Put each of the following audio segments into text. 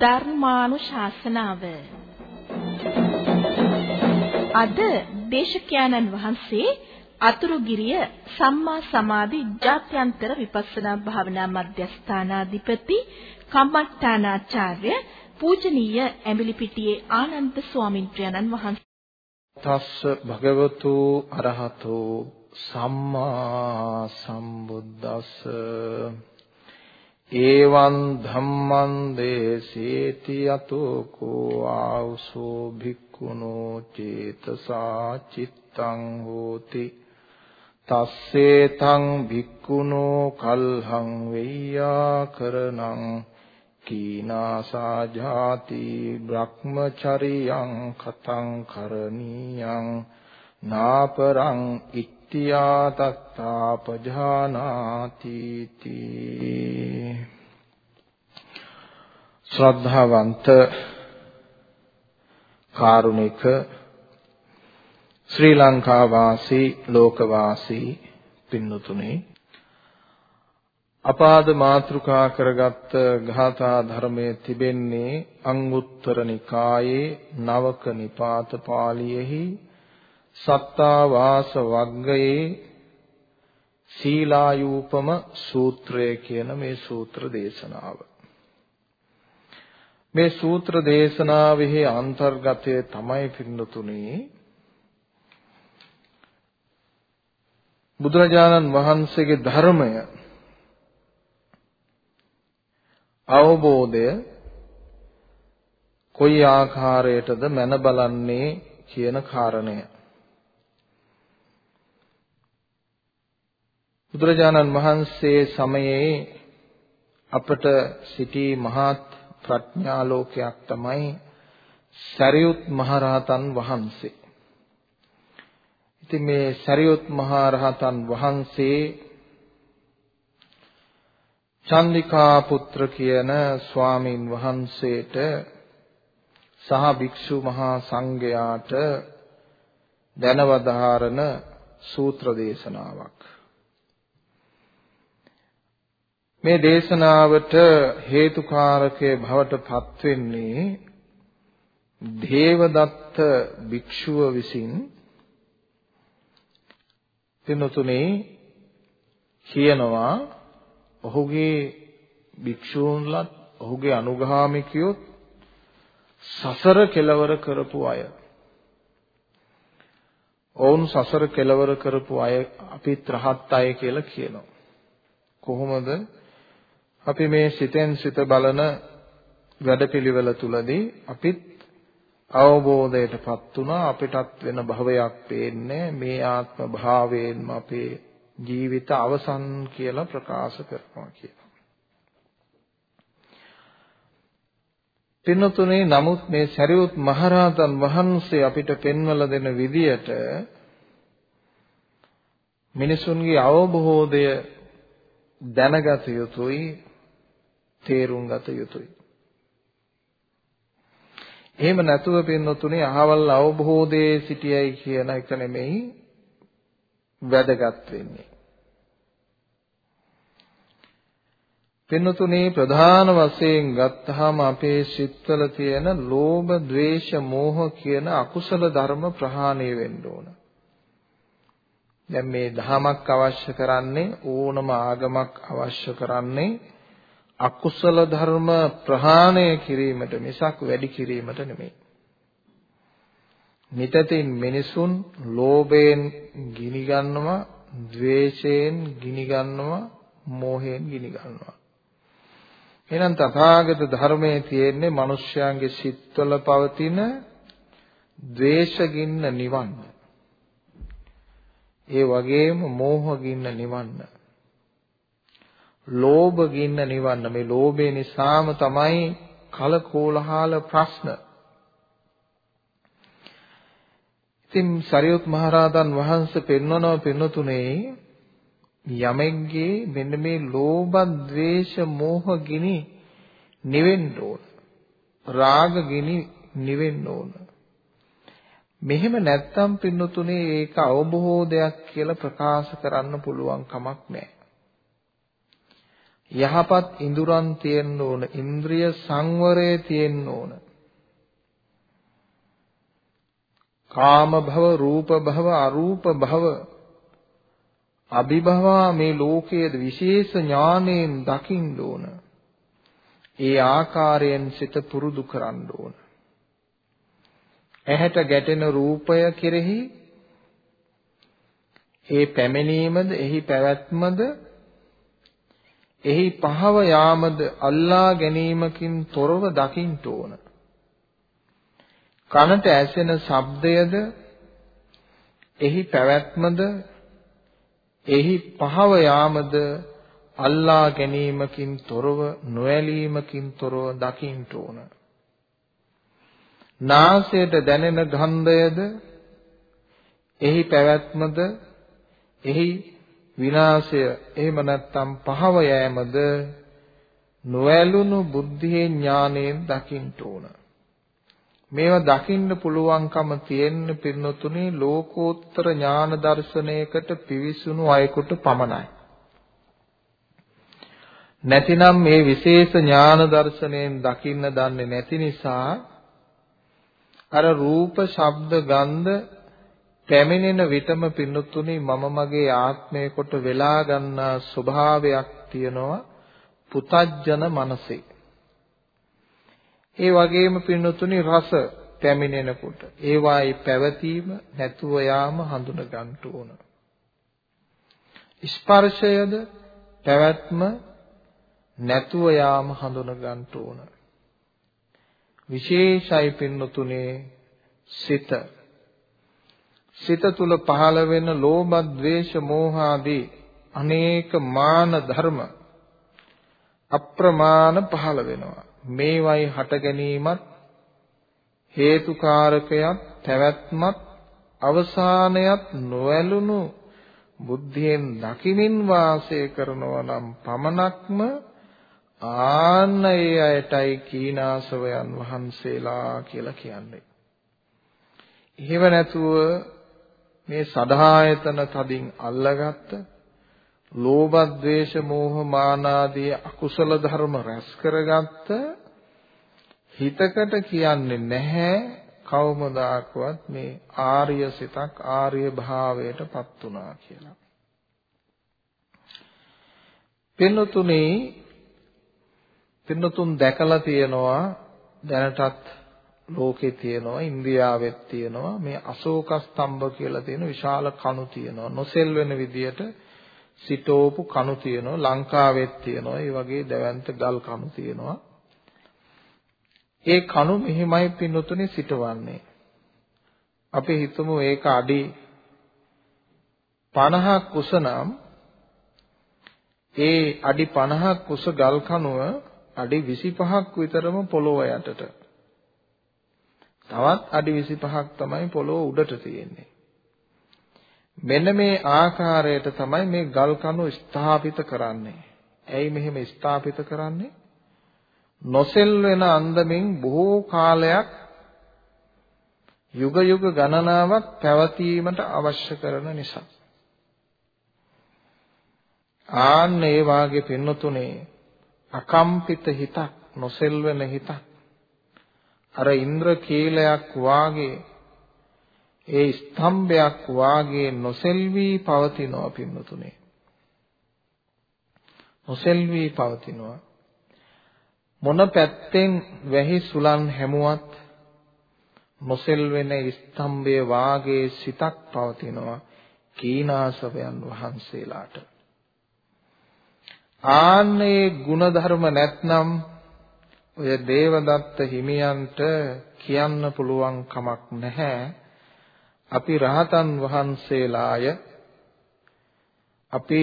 ධර්මානුශාසනාව. අද දේශකයන්න් වහන්සේ අතුරුගිරිය සම්මා සමාධි ජාත්‍යන්තර විපස්සනා භාවනා මධ්‍යස්ථානාධිපති කම්මට්ටානාචාර්ය පූජනීය ඇඹිලිපිටියේ ආනන්ද ස්වාමින්ත්‍රයන්න් වහන්සේ. තස්ස භගවතු අරහතෝ සම්මා සම්බුද්දස්ස. ඒවං ධම්මං දේසේති යතෝ කෝ ආවසෝ භික්ඛුනෝ චේතසා චිත්තං හෝති තස්සේ තං භික්ඛුනෝ කල්හං වෙය්‍යාකරණං කීනාසා ජාති බ්‍රහ්මචරියං කතං කරණීයං නාපරං ඉත්‍ත්‍යා තත්තාපජානාති තී ශ්‍රද්ධාවන්ත කාරුණික ශ්‍රී ලංකා වාසී ලෝක වාසී පින්නතුනේ අපාද මාත්‍රිකා කරගත් ගාථා ධර්මයේ තිබෙන්නේ අංගුත්තර නිකායේ නවක නිපාත පාළියේහි සත්තා වාස වග්ගයේ සීලායූපම සූත්‍රය කියන මේ සූත්‍ර දේශනාව. මේ සූත්‍ර දේශනාවෙහි අන්තර්ගතය තමයි පින්නතුනේ බුදුරජාණන් වහන්සේගේ ධර්මය අවබෝධය කොයි ආකාරයටද මන බලන්නේ කියන කාරණය. බුදුරජාණන් වහන්සේ සමයේ අපට සිටි මහත් ප්‍රඥා ලෝකයක් තමයි සරියුත් මහරහතන් වහන්සේ. ඉතින් මේ සරියුත් මහරහතන් වහන්සේ චන්දිකා පුත්‍ර කියන ස්වාමින් වහන්සේට සහ භික්ෂු මහා සංඝයාට දැනවදාරන සූත්‍ර දේශනාවක් මේ දේශනාවට හේතුකාරකයේ භවට පත් වෙන්නේ දේවදත්ත භික්ෂුව විසින් පින්තුනේ කියනවා ඔහුගේ භික්ෂූන්ලත් ඔහුගේ අනුගාමිකයොත් සසර කෙලවර කරපු අය. ඔවුන් සසර කෙලවර කරපු අය අපිත් රහත් අය කියලා කියනවා. කොහොමද? අපි මේ සිතෙන් සිත බලන වැඩපිළිවෙල තුලදී අපිත් අවබෝධයටපත් වුණා අපිටත් වෙන භවයක් පේන්නේ මේ ආත්ම භාවයෙන්ම අපේ ජීවිත අවසන් කියලා ප්‍රකාශ කරනවා කියනවා. පින්නතුනේ නමුත් මේ සරියුත් මහරහතන් වහන්සේ අපිට පෙන්වලා දෙන විදියට මිනිසුන්ගේ අවබෝධය දැනගත යුතුයි තේරුම් ගත යුතුයි. එහෙම නැතුව පින්නතුනේ අහවල් අවබෝධයේ සිටියයි කියන එක නෙමෙයි වැදගත් වෙන්නේ. පින්නතුනේ ප්‍රධාන වශයෙන් ගත්තාම අපේ සිත්වල තියෙන ලෝභ, ద్వේෂ, මෝහ කියන අකුසල ධර්ම ප්‍රහාණය වෙන්න ඕන. දැන් මේ ධමයක් අවශ්‍ය කරන්නේ ඕනම ආගමක් අවශ්‍ය කරන්නේ අකුසල ධර්ම ප්‍රහාණය කිරීමට මිසක් වැඩි කිරීමට නෙමෙයි. නිතතින් මිනිසුන් ලෝභයෙන් ගිනි ගන්නවා, ద్వේෂයෙන් ගිනි ගන්නවා, මෝහයෙන් ගිනි ගන්නවා. එහෙනම් තථාගත ධර්මයේ තියෙන්නේ මිනිස්යාගේ සිත්වල පවතින ද්වේෂ ගින්න නිවන්න. ඒ වගේම මෝහ ගින්න නිවන්න. ලෝභ ගින්න නිවන්න. මේ ලෝභය නිසාම තමයි කලකෝලහල ප්‍රශ්න. ඉතින් සරියුත් මහරහතන් වහන්සේ පෙන්වනව පෙන්වතුනේ යමෙක්ගේ මෙන්න මේ ලෝභ, ද්වේෂ, මෝහ ගිනි නිවෙන්න ඕන. රාග ගිනි නිවෙන්න ඕන. මෙහෙම නැත්තම් පින්නතුනේ ඒක අවබෝධයක් කියලා ප්‍රකාශ කරන්න පුළුවන් කමක් නැහැ. යහපත් ඉඳුරන් තියෙන්න ඕන. ඉන්ද්‍රිය සංවරය තියෙන්න ඕන. කාම භව, රූප භව, අරූප භව අභිභවා මේ ලෝකයේ විශේෂ ඥාණයෙන් දකින්න ඕන. ඒ ආකාරයෙන් සිත පුරුදු කරන්න ඕන. ඇහැට ගැටෙන රූපය කෙරෙහි ඒ පැමිණීමද එහි පැවැත්මද එහි පහව යාමද අල්ලා ගැනීමකින් තොරව දකින්න ඕන. කනට ඇසෙන ශබ්දයද එහි පැවැත්මද එහි පහව යාමද අල්ලා ගැනීමකින් තොරව නොඇලීමකින් තොරව දකින්න ඕන. නාසයට දැනෙන ගන්ධයද එහි පැවැත්මද එහි විනාශය එහෙම නැත්නම් පහව යෑමද නොඇලුණු බුද්ධියේ ඥාණයෙන් දකින්න ඕන. මේවා දකින්න පුළුවන්කම තියෙන පින්නතුනේ ලෝකෝත්තර ඥාන දර්ශනයකට පිවිසුණු අයෙකුට පමණයි. නැතිනම් මේ විශේෂ ඥාන දර්ශනයෙන් දකින්න දන්නේ නැති නිසා අර රූප, ශබ්ද, ගන්ධ පැමිණෙන විටම පින්නතුනේ මම මගේ ආත්මය කොට වෙලා ගන්නා ස්වභාවයක් තියෙනවා පුතජන මනසේ. ඒ වගේම පින්නතුනේ රස පැමිණෙනකොට ඒවායි පැවතීම නැතුව යාම හඳුන ගන්න ඕන. ස්පර්ශයද පැවැත්ම නැතුව යාම හඳුන ගන්න ඕන. විශේෂයි පින්නතුනේ සිත සිත තුල පහළ වෙන ලෝභ, ද්වේෂ, මෝහ ආදී අනේක මාන ධර්ම අප්‍රමාණ පහළ වෙනවා. මේවයි හට ගැනීමත් හේතුකාරකයක් පැවැත්මත් අවසානයත් නොඇලුණු බුද්ධියෙන් දකිමින් වාසය කරනවා නම් පමණක්ම ආන්න ඒ අයටයි කීනාසවයන් වහන්සේලා කියලා කියන්නේ. එහෙම නැතුව මේ සදායතන තදින් අල්ලගත්ත ලෝභ ද්වේෂ මෝහ මාන ආදී අකුසල ධර්ම රැස් කරගත්ත හිතකට කියන්නේ නැහැ කවමදාකවත් මේ ආර්ය සිතක් ආර්ය භාවයටපත් වුණා කියලා. පින්නතුනේ පින්නතුන් දැකලා තියෙනවා දැනටත් ලෝකේ තියෙනවා ඉන්දියාවෙත් තියෙනවා මේ අශෝක ස්තම්භ කියලා තියෙන විශාල කණු තියෙනවා. නොසෙල් වෙන විදියට සිටෝපු කණු තියෙනවා ලංකාවෙත් තියෙනවා ඒ වගේ දැවැන්ත ගල් කණු තියෙනවා. ඒ කණු මෙහිමයි පින්නතුනේ සිටවන්නේ. අපි හිතමු ඒක අඩි 50ක් උස නම් ඒ අඩි 50ක් උස ගල් කණුව අඩි 25ක් විතරම පොළොව යටට තවත් අඩි 25ක් තමයි පොළොව උඩට තියෙන්නේ. මෙන්න මේ ආකාරයට තමයි මේ ගල් කණු ස්ථාපිත කරන්නේ. ඇයි මෙහෙම ස්ථාපිත කරන්නේ? නොසෙල් වෙන අන්දමින් බොහෝ කාලයක් යුග යුග ගණනාවක් පැවතීමට අවශ්‍ය කරන නිසා. ආන්න ඒ වාගේ පින්නතුනේ අකම්පිත හිතක් නොසෙල් වෙන හිතක් අර ඉන්ද්‍ර කීලයක් වාගේ ඒ ස්තම්භයක් වාගේ නොසෙල්වි පවතිනවා පින්නතුනේ. නොසෙල්වි පවතිනවා. මොන පැත්තෙන් වැහි සුලන් හැමුවත් නොසෙල් වෙන ස්තම්භය වාගේ සිතක් පවතිනවා කීනාසවයන් වහන්සේලාට. ආන්නේ ಗುಣධර්ම නැත්නම් ඔය දේවදත්ත හිමියන්ට කියන්න පුළුවන් කමක් නැහැ. අපි රහතන් වහන්සේලාය අපි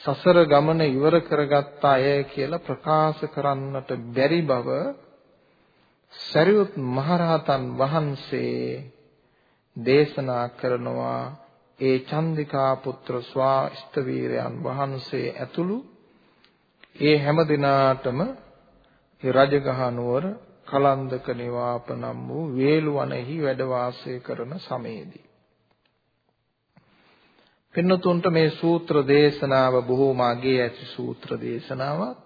සසර ගමන ඉවර කරගත්ත අය කියලා ප්‍රකාශ කරන්නට බැරි බව සරියුත් මහරහතන් වහන්සේ දේශනා කරනවා. ඒ චන්දිකා පුත්‍ර ස්වාස්තවීරයන් වහන්සේ ඇතුළු ඒ හැම දිනාටම ඒ රජගහ නුවර කලන්දක නිවාප නම් වූ වේළුවනෙහි වැඩ වාසය කරන සමයේදී පින්නතුන්ට මේ සූත්‍ර දේශනාව බොහෝම අගේ ඇති සූත්‍ර දේශනාවක්.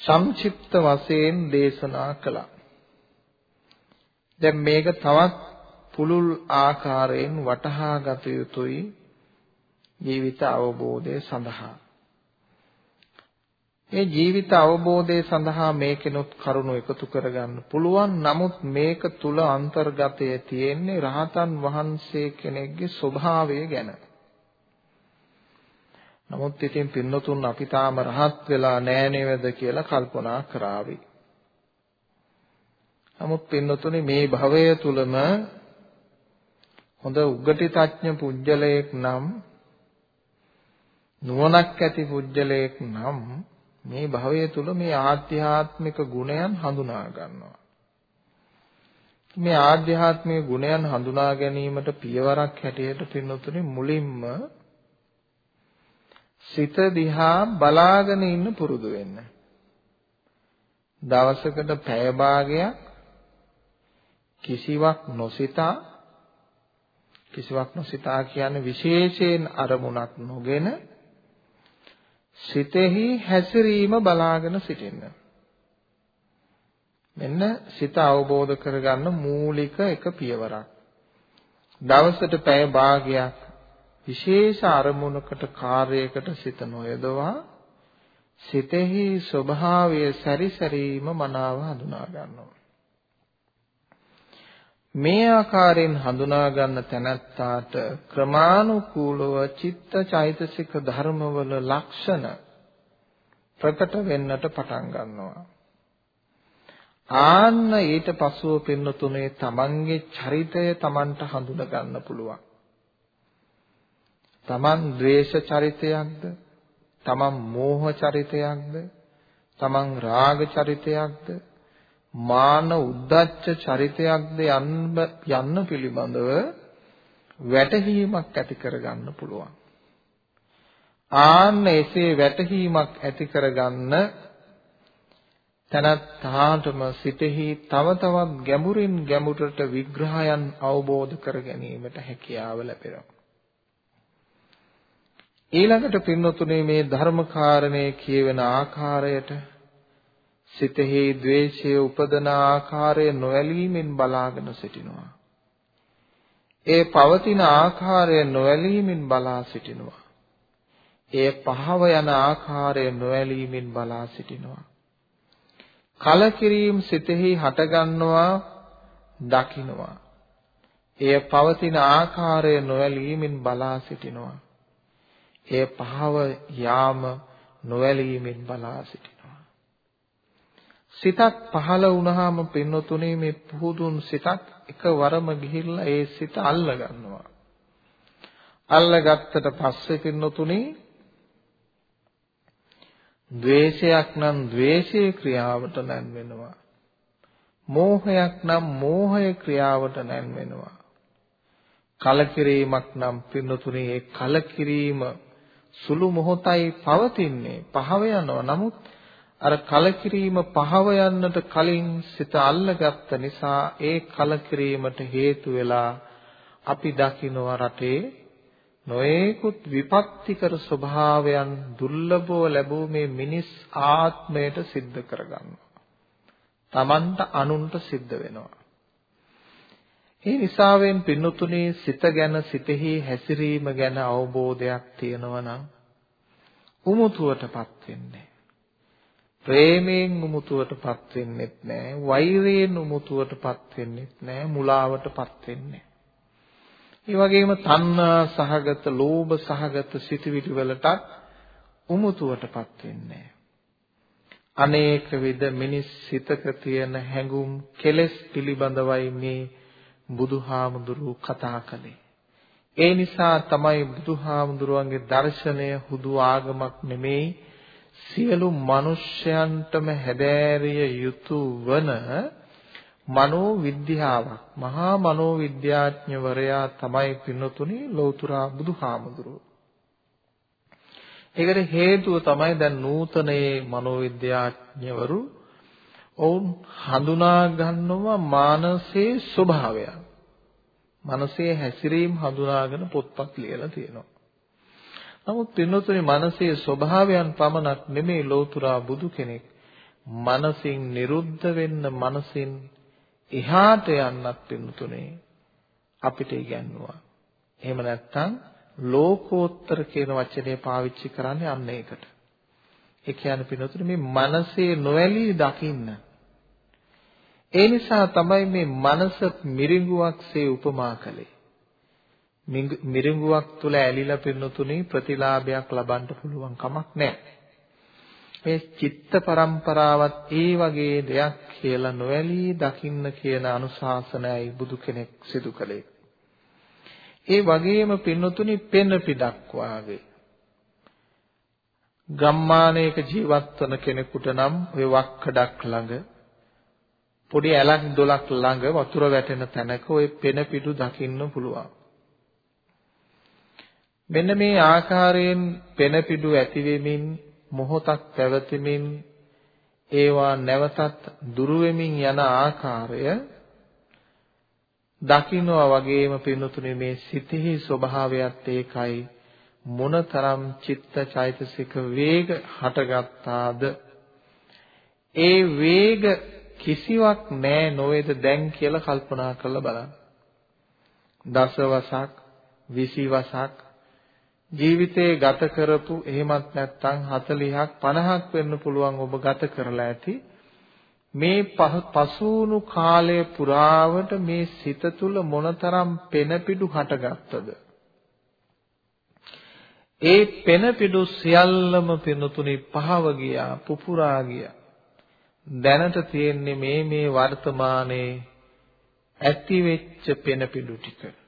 සංක්ෂිප්ත වශයෙන් දේශනා කළා. දැන් මේක තවත් පුළුල් ආකාරයෙන් වටහා ගත යුතුයි ජීවිත අවබෝධය සඳහා. මේ ජීවිත අවබෝධය සඳහා මේකෙනුත් කරුණු එකතු කරගන්න පුළුවන්. නමුත් මේක තුල අන්තර්ගතය තියෙන්නේ රහතන් වහන්සේ කෙනෙක්ගේ ස්වභාවය ගැන. නමුත් ඉතින් පින්නතුන් අපි තාම රහත් වෙලා නෑ නේද කියලා කල්පනා කරાવી. නමුත් පින්නතුනි මේ භවය තුලම හොඳ උගටිතඥ පුජ්‍යලයක් නම් නුවණක් ඇති පුජ්‍යලයක් නම් මේ භවය තුල මේ ආධ්‍යාත්මික ගුණයන් හඳුනා ගන්නවා. මේ ආධ්‍යාත්මික ගුණයන් හඳුනා ගැනීමට පියවරක් හැටියට පින්නතුනි මුලින්ම සිත දිහා බලාගෙන ඉන්න පුරුදු වෙන්න. දවසකට පැය භාගයක් කිසිවක් නොසිතා කිසිවක් නොසිතා කියන්නේ විශේෂයෙන් අරමුණක් නොගෙන සිතෙහි හැසිරීම බලාගෙන සිටින්න. මෙන්න සිත අවබෝධ කරගන්න මූලික එක පියවරක්. දවසට පැය භාගයක් විශේෂ අරමුණකට කාර්යයකට සිත නොයදවා සිතෙහි ස්වභාවය සැරිසැරීම මනාව හඳුනා ගන්නවා. මේ ආකාරයෙන් හඳුනා ගන්න තැනැත්තාට ක්‍රමානුකූලව චිත්ත චෛතසික ධර්මවල ලක්ෂණ ප්‍රකට වෙන්නට පටන් ගන්නවා. ආන්න ඊට පසුව පින්නතුනේ තමන්ගේ චරිතය තමන්ට හඳුනා ගන්න පුළුවන්. තමන් ද්වේෂ චරිතයක්ද? තමන් මෝහ චරිතයක්ද? තමන් රාග චරිතයක්ද? මාන උද්දච්ච චරිතයක්ද යන්න යන්න පිළිබඳව වැටහීමක් ඇති කරගන්න පුළුවන්. ආන්න එසේ වැටහීමක් ඇති කරගන්න තනත්තාටම සිතෙහි තව තවත් ගැඹුරින් ගැඹුරට විග්‍රහයන් අවබෝධ කර ගැනීමට හැකියාව ලැබෙනවා. ඊළඟට පින්නතුනේ මේ ධර්මකාරණේ කියවෙන ආකාරයට සිතෙහි ද්වේෂය උපදන ආකාරය නොඇලීමෙන් බලාගෙන සිටිනවා. ඒ පවතින ආකාරය නොඇලීමෙන් බලා සිටිනවා. ඒ පහව යන ආකාරය නොඇලීමෙන් බලා සිටිනවා. කලකිරීම සිතෙහි හටගන්නවා දකින්නවා. එය පවතින ආකාරය නොඇලීමෙන් බලා සිටිනවා. එය පහව යාම නොඇලීමෙන් බලා සිටිනවා. සිතක් පහළ වුණාම පින්නතුනේ මේ පුහුදුන් සිතක් එකවරම ගිහිල්ලා ඒ සිත අල්ල ගන්නවා. අල්ලගත්තට පස්සේ පින්නතුනේ ද්වේෂයක් නම් ද්වේෂයේ ක්‍රියාවට නැන් වෙනවා. මෝහයක් නම් මෝහය ක්‍රියාවට නැන් වෙනවා. කලකිරීමක් නම් පින්නතුනේ ඒ කලකිරීම සුළු මොහොතයි පවතින්නේ පහව යනවා. නමුත් අර කලකිරීම පහව යන්නට කලින් සිත අල්ලගත්ත නිසා ඒ කලකිරීමට හේතු වෙලා අපි දකින්න රටේ නොේකුත් විපත්තිකර ස්වභාවයන් දුර්ලභව ලැබූ මේ මිනිස් ආත්මයට සිද්ධ කරගන්නවා. Tamanta අනුන්ට සිද්ධ වෙනවා. ඒ නිසාවෙන් පින්නතුනේ සිත ගැන සිතෙහි හැසිරීම ගැන අවබෝධයක් තියෙනවා නම් උමුතුවටපත් වෙන්නේ. ප්‍රේමයෙන් උමුතුවටපත් වෙන්නෙත් නෑ වෛරයෙන් උමුතුවටපත් වෙන්නෙත් නෑ මුලාවටපත් වෙන්නේ ඒ වගේම තණ්හා සහගත ලෝභ සහගත සිතුවිලි වලටත් උමුතුවටපත් වෙන්නේ අනේක විද මිනිස් සිතක තියෙන හැඟුම් කෙලෙස් පිළිබඳවයි මේ බුදුහාමුදුරුව කතා කළේ. ඒ නිසා තමයි බුදුහාමුදුරුවන්ගේ දර්ශනය හුදු ආගමක් නෙමෙයි සියලු මිනිස්යන්ටම හැදෑරිය යුතු වන මනෝ විද්‍යාවක් මහා මනෝ විද්‍යාඥවරයා තමයි පින්නතුනි ලෞතුරා බුදුහාමුදුරුවෝ. ඒකට හේතුව තමයි දැන් නූතනයේ මනෝ විද්‍යාඥවරු ඔවුන් හඳුනා ගන්නවා මානසයේ ස්වභාවය. මනසේ හැසිරීම හඳුනාගෙන පොත්පත් ලියලා තියෙනවා. නමුත් පින්නතුනේ මනසේ ස්වභාවයන් පමණක් නෙමේ ලෝතුරා බුදු කෙනෙක් මනසින් නිරුද්ධ වෙන්න මනසින් එහාට යන්නත් පින්නතුනේ අපිට ඉගැන්වුවා. එහෙම නැත්නම් ලෝකෝත්තර කියන වචනේ පාවිච්චි කරන්නේ අන්න ඒකට. ඒ කියන්නේ පින්නතුනේ මේ මනසේ නොඇලී දකින්න. ඒ නිසා තමයි මේ මනස මිරිඟුවක්සේ උපමා කළේ. මිරිඟුවක් තුල ඇලිලා පින්නතුනේ ප්‍රතිලාභයක් ලබන්න පුළුවන් කමක් නැහැ. මේ චිත්ත පරම්පරාවත් ඒ වගේ දෙයක් කියලා නොඇලී දකින්න කියන අනුශාසනයයි බුදු කෙනෙක් සිදු කළේ. ඒ වගේම පින්නතුනි පෙන පිටක් වාගේ ගම්මානයක ජීවත් වන කෙනෙකුට නම් ඔය වක්කඩක් ළඟ පොඩි ඇලක් දොලක් ළඟ වතුර වැටෙන තැනක ওই පෙන පිටු දකින්න පුළුවන්. මෙන්න මේ ආකාරයෙන් පෙන පිටු ඇති වෙමින් මොහොතක් පැවතෙමින් ඒවා නැවතත් දුරු වෙමින් යන ආකාරය දකින්නවා වගේම පින්නතුනේ මේ සිතෙහි ස්වභාවයත් ඒකයි. මොනතරම් චිත්ත චෛතසික වේග හටගත්තාද? ඒ වේග කිසිවක් නෑ නොවේද දැන් කියලා කල්පනා කරලා බලන්න. දසවසක් 20 වසක් ජීවිතේ ගත කරපු එහෙමත් නැත්නම් 40ක් 50ක් වෙන්න පුළුවන් ඔබ ගත කරලා ඇති. මේ පසුණු කාලය පුරාවට මේ සිත තුල මොනතරම් පෙනපිඩු හටගත්තද? ඒ පෙනපිඩු සියල්ලම පිනතුනි පහව ගියා පුපුරා ගියා. දැනට තියෙන්නේ මේ මේ වර්තමානයේ ඇති වෙච්ච පෙනපිඩු ටික.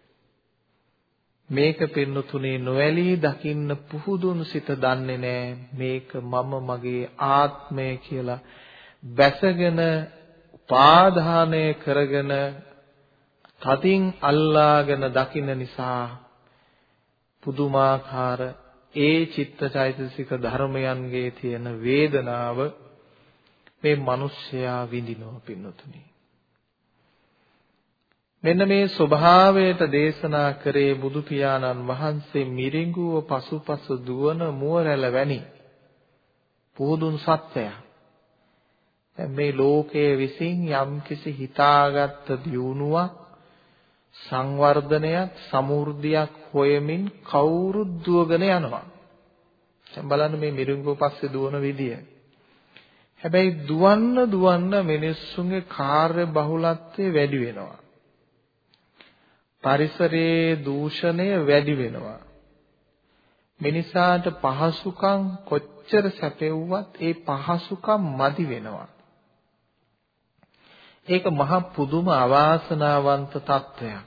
මේක පින්නතුනේ නොඇලී දකින්න පුහුදුන් සිත දන්නේ නැහැ මේක මම මගේ ආත්මය කියලා බැසගෙන උපාදානය කරගෙන තදින් අල්ලාගෙන දකින්න නිසා පුදුමාකාර ඒ චිත්තචෛතසික ධර්මයන්ගේ තියෙන වේදනාව මේ මිනිස්සයා විඳිනවා පින්නතුනි. මෙන්න මේ ස්වභාවයට දේශනා කරේ බුදු පියාණන් වහන්සේ මිරිඟුව පසුපස දුවන මුවරැළ වැනි පුදුන් සත්‍යය. මේ ලෝකයේ විසින් යම්කිසි හිතාගත් දියුණුවක් සංවර්ධනයක් සමෘද්ධියක් හොයමින් කවුරුත් දුවගෙන යනවා. දැන් බලන්න මේ මිරිඟුව පස්සේ දුවන විදිය. හැබැයි දුවන්න දුවන්න මිනිස්සුන්ගේ කාර්ය බහුලත්වය වැඩි වෙනවා. පරිසරයේ දූෂණය වැඩි වෙනවා. මිනිසාට පහසුකම් කොච්චර සැපෙව්වත් ඒ පහසුකම් මදි වෙනවා. ඒක මහ පුදුම අවාසනාවන්ත තත්ත්වයක්.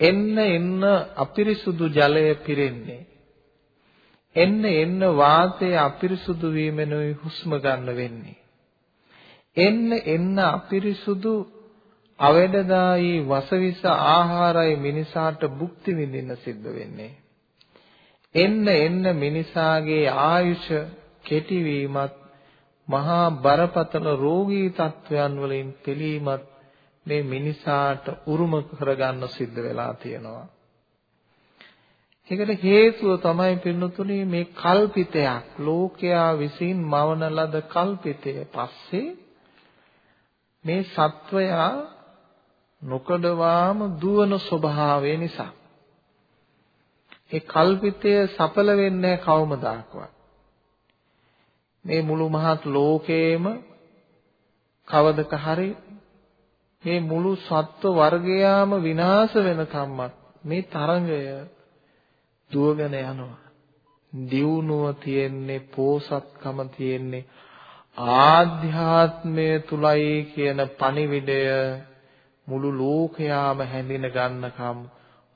එන්න එන්න අපිරිසුදු ජලය පිරෙන්නේ. එන්න එන්න වාතය අපිරිසුදු වීමෙනුයි හුස්ම ගන්න වෙන්නේ. එන්න එන්න අපිරිසුදු අවැඩදායි වසවිස ආහාරයි මිනිසාට භුක්ති විඳින්න සිද්ධ වෙන්නේ. එන්න එන්න මිනිසාගේ ආයුෂ කෙටි වීමත් මහා බරපතල රෝගී තත්වයන් වලින් පිළීමත් මේ මිනිසාට උරුම කරගන්න සිද්ධ වෙලා තියෙනවා. ඒකට හේතුව තමයි පින්නතුනි මේ කල්පිතයක් ලෝකයා විසින් මවන ලද කල්පිතය පස්සේ මේ සත්වයා නොකඩවාම දුවන ස්වභාවය නිසා. ඒ කල්පිතය සඵල වෙන්නේ කවමදාකවත් මේ මුළු මහත් ලෝකේම කවදක හරි මේ මුළු සත්ව වර්ගයාම විනාශ වෙන කම්මත් මේ තරංගය දුවගෙන යනවා. දියුණුව තියෙන්නේ පෝසත්කම තියෙන්නේ ආධ්‍යාත්මය තුලයි කියන පණිවිඩය මුළු ලෝකයාම හැඳින ගන්නකම්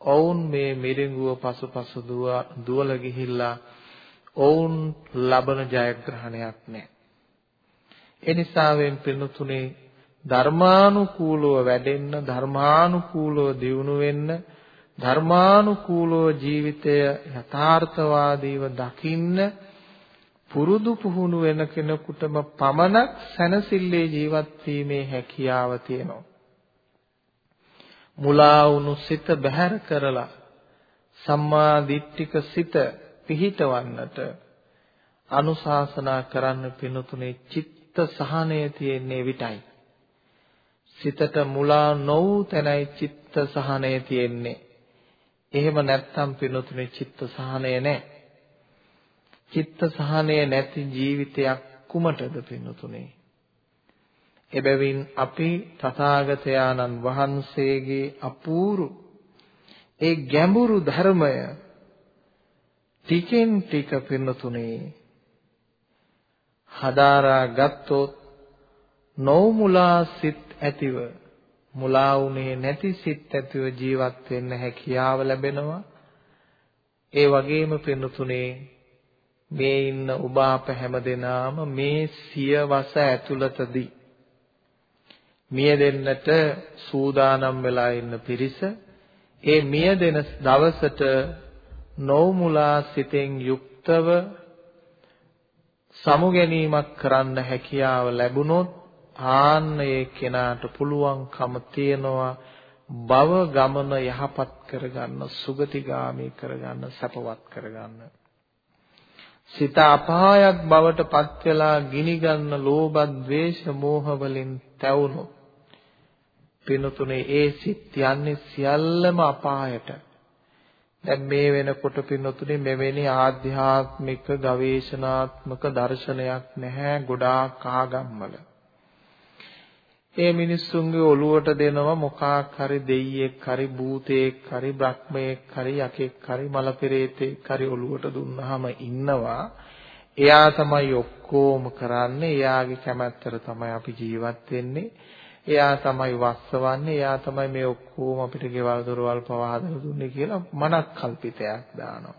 ඔවුන් මේ මිරිඟුව පසුපස දුවල ගිහිල්ලා ඔවුන් ලබන ජයග්‍රහණයක් නැහැ. ඒ නිසා වෙන් පින්නතුනේ ධර්මානුකූලව වැඩෙන්න ධර්මානුකූලව දියුණු වෙන්න ධර්මානුකූලව ජීවිතය යථාර්ථවාදීව දකින්න පුරුදු පුහුණු වෙන කෙනෙකුටම පමණක් සැනසille ජීවත් වීමේ හැකියාව තියෙනවා. මුලා වුණු සිත බැහැර කරලා සම්මා දිට්ඨික සිත පිහිටවන්නට අනුශාසනා කරන්න පිණුතුනේ චිත්ත සහනය තියෙන්නේ විටයි. සිතට මුලා නොවූ තැනයි චිත්ත සහනය තියෙන්නේ. එහෙම නැත්නම් පිණුතුනේ චිත්ත සහනය නැහැ. චිත්ත සහනය නැති ජීවිතයක් කුමටද පිණුතුනේ? එබැවින් අපි තථාගතයන්න් වහන්සේගේ අපූරු ඒ ගැඹුරු ධර්මය ටිකෙන් ටික පින්නතුනේ හදාරා ගත්තොත් නොමුලා සිත් ඇතිව මුලා වුණේ නැති සිත් ඇතිව ජීවත් වෙන්න හැකියාව ලැබෙනවා. ඒ වගේම පින්නතුනේ මේ ඉන්න ඔබ අප හැමදෙනාම මේ සියවස ඇතුළතදී මිය දෙන්නට සූදානම් වෙලා ඉන්න පිරිස ඒ මිය දෙන දවසට නොමුලා සිතෙන් යුක්තව සමු ගැනීමක් කරන්න හැකියාව ලැබුණොත් ආන්න ඒ කෙනාට පුළුවන්කම තියනවා භව ගමන යහපත් කරගන්න සුගතිගාමී කරගන්න සපවත් කරගන්න. සිත අපායක් බවට පත් වෙලා ගිනි ගන්න ලෝභ ද්වේෂ මෝහ වලින් තැවුණොත් පිනුතුනේ ඒ සිත් යන්නේ සියල්ලම අපායට. දැන් මේ වෙනකොට පිනුතුනේ මෙවැනි ආධ්‍යාත්මික ගවේෂණාත්මක දර්ශනයක් නැහැ ගොඩාක් ආගම්වල. ඒ මිනිස්සුන්ගේ ඔළුවට දෙනවා මොකක් හරි දෙයියෙක් හරි භූතයෙක් හරි බ්‍රහ්මයෙක් හරි යකෙක් හරි මල පෙරේතෙක් හරි ඔළුවට දුන්නාම ඉන්නවා එයා තමයි ඔක්කොම කරන්නේ එයාගේ කැමැත්තට තමයි අපි ජීවත් වෙන්නේ. එයා තමයි වස්සවන්නේ එයා තමයි මේ ඔක්කොම අපිට ගෙවල් දොරවල් පවා හදලා දුන්නේ කියලා මනක් කල්පිතයක් දානවා.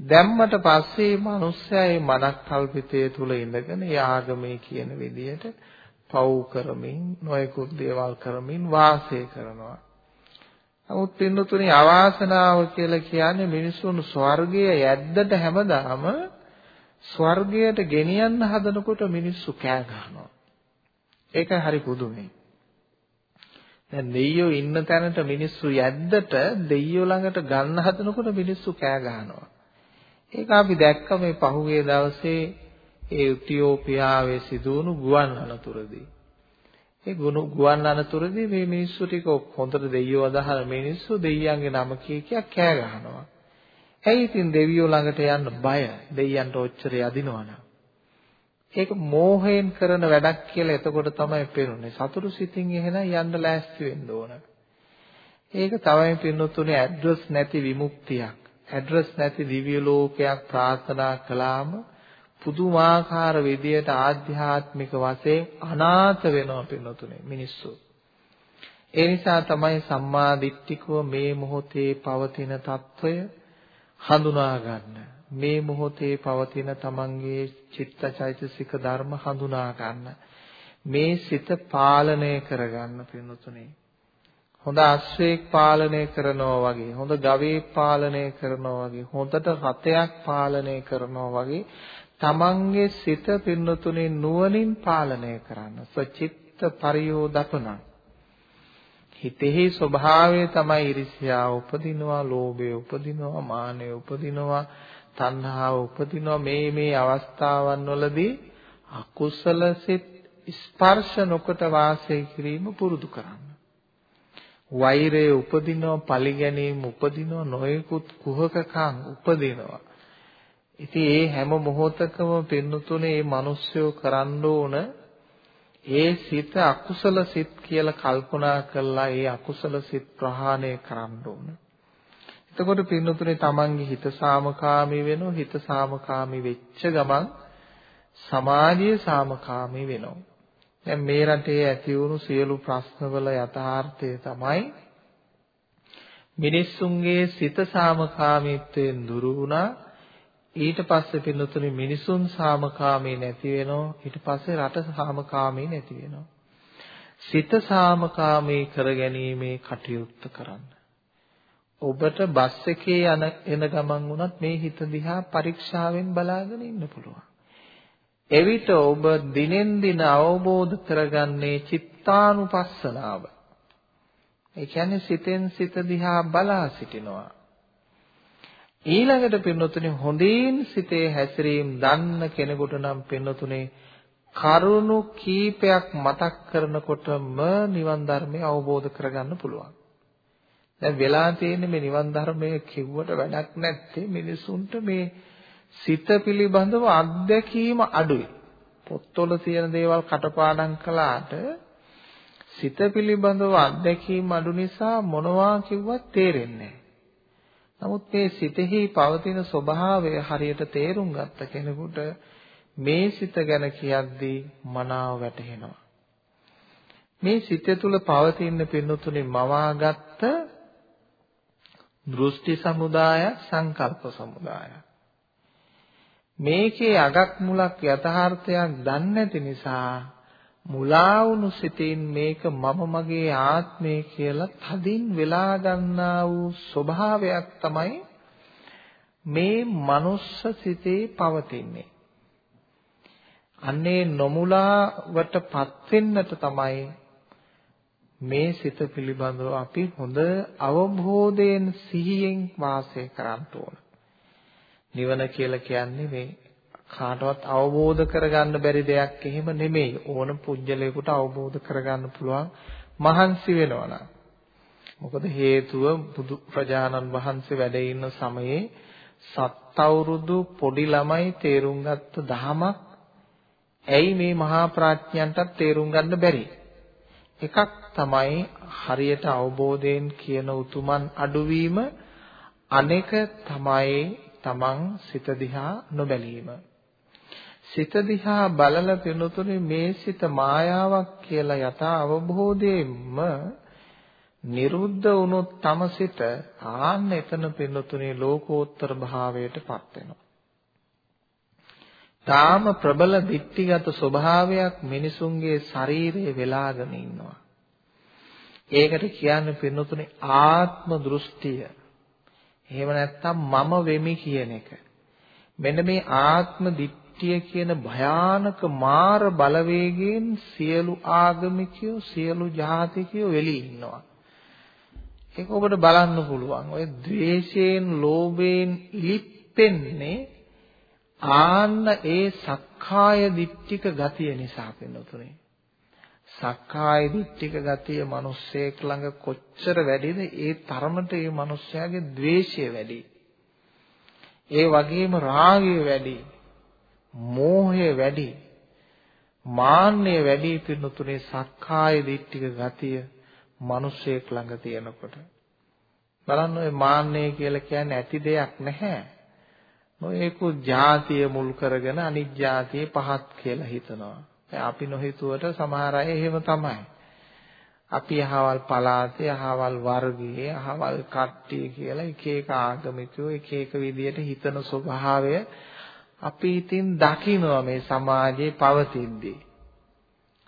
දැම්මට පස්සේ මිනිස්සයා මේ මනක් කල්පිතය තුල ඉඳගෙන යාගමේ කියන විදිහට පව් කරමින් නොයෙකුත් දේවල් කරමින් වාසය කරනවා. නමුත් පින්නතුනේ අවාසනාව කියලා කියන්නේ මිනිසුන් ස්වර්ගයේ යැද්දට හැමදාම ස්වර්ගයට ගෙනියන්න හදනකොට මිනිස්සු කෑ ගහනවා ඒක හරි පුදුමයි. දැන් දෙයියෝ ඉන්න තැනට මිනිස්සු යද්දට දෙයියෝ ළඟට ගන්න හදනකොට මිනිස්සු කෑ ගහනවා. ඒක අපි දැක්ක මේ පහුගිය දවසේ ඒ ඉතියෝපියාවේ සිදුවුණු ගුවන් අනතුරදී. ඒ ගුවන් අනතුරදී මේ මිනිස්සු ටික හොඳට දෙයියෝ අදහන මිනිස්සු දෙයියන්ගේ නම කිය කිය කෑ ගහනවා. ඇයි ඉතින් දෙවියෝ ළඟට යන්න බය? දෙයියන්ට ඔච්චරේ අදිනවනම් ඒක මෝහයෙන් කරන වැඩක් කියලා එතකොට තමයි පේන්නේ. සතුරු සිතින් එහෙනම් යන්න ලෑස්ති වෙන්න ඕන. ඒක තමයි පින්නොතුනේ ඇඩ්‍රස් නැති විමුක්තියක්. ඇඩ්‍රස් නැති දිව්‍ය ලෝකයක් ප්‍රාර්ථනා කළාම පුදුමාකාර විදියට ආධ්‍යාත්මික වශයෙන් අනාථ වෙනවා පින්නොතුනේ මිනිස්සු. ඒ නිසා තමයි සම්මා දිට්ඨිකව මේ මොහොතේ පවතින తত্ত্বය හඳුනා ගන්න. මේ මොහොතේ පවතින තමන්ගේ චිත්තචෛතසික ධර්ම හඳුනා ගන්න. මේ සිත පාලනය කරගන්න පින්තුනේ. හොඳ අශ්වයෙක් පාලනය කරනවා වගේ, හොඳ ගවයෙක් පාලනය කරනවා වගේ, හොඳට රතයක් පාලනය කරනවා වගේ තමන්ගේ සිත පින්තුනේ නුවණින් පාලනය කරන්න. සචිත්ත පරියෝදපන. හිතෙහි ස්වභාවය තමයි ඉරිසියාව උපදිනවා, ලෝභය උපදිනවා, මානය උපදිනවා, තණ්හාව උපදිනවා මේ මේ අවස්ථාවන් වලදී අකුසල සිත් ස්පර්ශ නොකොට වාසය කිරීම පුරුදු කරන්න. වෛරය උපදිනවා, පරිගැනීම උපදිනවා, නොයෙකුත් කුහකකම් උපදිනවා. ඉතින් ඒ හැම මොහොතකම පින්නතුනේ මේ මිනිස්සුયો කරන්න ඕන ඒ සිත අකුසල සිත් කියලා කල්පනා කරලා ඒ අකුසල සිත් ප්‍රහාණය කරන්න ඕන. එතකොට පින්නතුනේ තමන්ගේ හිත සාමකාමී වෙනවා. හිත සාමකාමී වෙච්ච ගමන් සමාජය සාමකාමී වෙනවා. දැන් මේ රටේ ඇති වුණු සියලු ප්‍රශ්නවල යථාර්ථය තමයි මිනිස්සුන්ගේ සිත සාමකාමීත්වයෙන් දුරු වුණා. ඊට පස්සේ පින්නතුනේ මිනිසුන් සාමකාමී නැති වෙනවා ඊට පස්සේ රට සාමකාමී නැති වෙනවා සිත සාමකාමී කරගැනීමේ කටයුත්ත කරන්න ඔබට බස් එකේ යන එන ගමන් වුණත් මේ හිත දිහා පරීක්ෂාවෙන් බලාගෙන ඉන්න පුළුවන්. එවිට ඔබ දිනෙන් දින අවබෝධ කරගන්නේ චිත්තානුපස්සනාව. ඒ කියන්නේ සිතෙන් සිත දිහා බලා සිටිනවා. ඊළඟට පින්නතුනේ හොඳින් සිතේ හැසිරීම දන්න කෙනෙකුට නම් පින්නතුනේ කරුණු කීපයක් මතක් කරනකොටම නිවන් ධර්මය අවබෝධ කරගන්න පුළුවන්. දැන් වෙලා තියෙන්නේ මේ නිවන් ධර්මය කිව්වට වැඩක් නැත්තේ මිනිසුන්ට මේ සිත පිළිබඳව අත්දැකීම අඩුයි. පොත්වල තියෙන දේවල් කටපාඩම් කළාට සිත පිළිබඳව අත්දැකීම් අඩු නිසා මොනවා කිව්වත් තේරෙන්නේ නමුත් මේ සිතෙහි පවතින ස්වභාවය හරියට තේරුම් ගත්ත කෙනෙකුට මේ සිත ගැන කියද්දී මනාව වැටහෙනවා. මේ සිත තුළ පවතින පින්නතුනේ මවාගත්ත දෘෂ්ටි සමුදාය සංකල්ප සමුදාය. මේකේ අගක් මුලක් යථාර්ථයක් දන්නේ නැති නිසා මුලා වුණු සිතින් මේක මම මගේ ආත්මය කියලා තදින් වෙලා ගන්නා වූ ස්වභාවයක් තමයි මේ මනුස්ස සිතේ පවතින්නේ. අන්නේ නොමුලාවටපත් වෙන්නට තමයි මේ සිත පිළිබඳව අපි හොඳ අවබෝධයෙන් සිහියෙන් වාසය කරන්න ඕන. නිවන කියලා කියන්නේ මේ කාටවත් අවබෝධ කරගන්න බැරි දෙයක් එහෙම නෙමෙයි. ඕන පුජ්‍යලයකට අවබෝධ කරගන්න පුළුවන් මහන්සි වෙනවා මොකද හේතුව බුදු ප්‍රජානන් වහන්සේ වැඩ ඉන්න සමයේ සත් අවුරුදු පොඩි ළමයි තේරුම් ගත්ත දහමක් ඇයි මේ මහා ප්‍රඥයන්ටත් තේරුම් ගන්න බැරි? එකක් තමයි හරියට අවබෝධයෙන් කියන උතුමන් අඩුවීම අනෙක තමයි තමන් සිත දිහා නොබැලීම. සිත දිහා බලල පිනුතුනේ මේ සිත මායාවක් කියලා යථා අවබෝධයෙන්ම නිරුද්ධ වුණොත් තම සිත ආන්න එතන පිනුතුනේ ලෝකෝත්තර භාවයටපත් වෙනවා. තාම ප්‍රබල දික්ටිගත ස්වභාවයක් මිනිසුන්ගේ ශරීරයේ වෙලාගෙන ඉන්නවා. ඒකට කියන්නේ පින්නතුනේ ආත්ම දෘෂ්ටිය. එහෙම නැත්නම් මම වෙමි කියන එක. මෙන්න මේ ආත්ම දිට්ඨිය කියන භයානක මාර බලවේගයෙන් සියලු ආගමිකයෝ සියලු ජාතිකයෝ වෙලී ඉන්නවා. ඒක ඔබට බලන්න පුළුවන්. ඔය ද්වේෂයෙන්, ලෝභයෙන් ඉලිප්පෙන්නේ ආන්න ඒ සක්කාය දිට්ඨික ගතිය නිසා පින්නතුනේ. සක්කාය දිට්ඨික ගතිය මිනිස්සෙක් ළඟ කොච්චර වැඩිද ඒ තරමට ඒ මිනිස්යාගේ ද්වේෂය වැඩි. ඒ වගේම රාගය වැඩි. මෝහය වැඩි. මාන්නය වැඩි පින්නතුනේ සක්කාය දිට්ඨික ගතිය මිනිස්සෙක් ළඟ තියෙනකොට බලන්න ඔය මාන්නය කියලා කියන්නේ ඇති දෙයක් නැහැ. නොයෙකුත් ಜಾතිය මුල් කරගෙන අනිත් ಜಾතිය පහත් කියලා හිතනවා. අපි නොහිතුවට සමහර අය එහෙම තමයි. අපි අහවල් පළාතේ අහවල් වර්ගයේ අහවල් කට්ටිය කියලා එක එක ආගමිකයෝ එක එක විදියට හිතන ස්වභාවය අපි ඉතින් දකිනවා මේ සමාජයේ පවතිද්දී.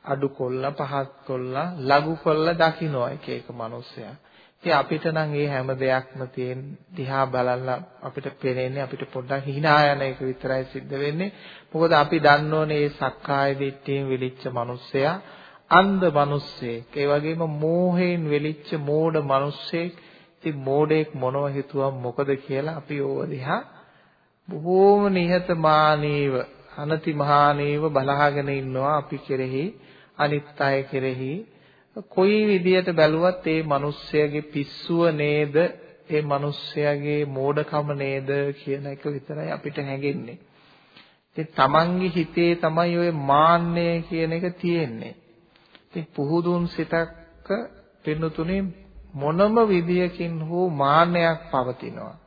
අඩු කොල්ල පහත් කොල්ල ලඝු කොල්ල දකිනවා එක එක මිනිස්සයා. ඉතින් අපිට නම් මේ හැම දෙයක්ම තියෙන දිහා බලලා අපිට පේන්නේ අපිට පොඩ්ඩක් hina යන එක විතරයි සිද්ධ වෙන්නේ. මොකද අපි දන්නෝනේ මේ සක්කාය දිට්ඨියෙන් වෙලිච්ච මිනිස්සයා අන්ධ මිනිස්සෙක්. ඒ වගේම මෝහයෙන් වෙලිච්ච මෝඩ මිනිස්සෙක්. ඉතින් මෝඩෙක් මොනව හිතුවම් මොකද කියලා අපි ඕව දිහා බොහෝම නිහතමානීව අනතිමහානීව බලාගෙන ඉන්නවා අපි කෙරෙහි අනිත් අය කෙරෙහි කොයි විදියට බැලුවත් ඒ මිනිස්සයාගේ පිස්සුව නේද ඒ මිනිස්සයාගේ මෝඩකම නේද කියන එක විතරයි අපිට හැඟෙන්නේ. ඉතින් තමන්ගේ හිතේ තමයි ওই මාන්නය කියන එක තියෙන්නේ. ඉතින් පුහුදුන් සිතක පින්නතුනේ මොනම විදියකින් හෝ මාන්නයක් පවතිනවා.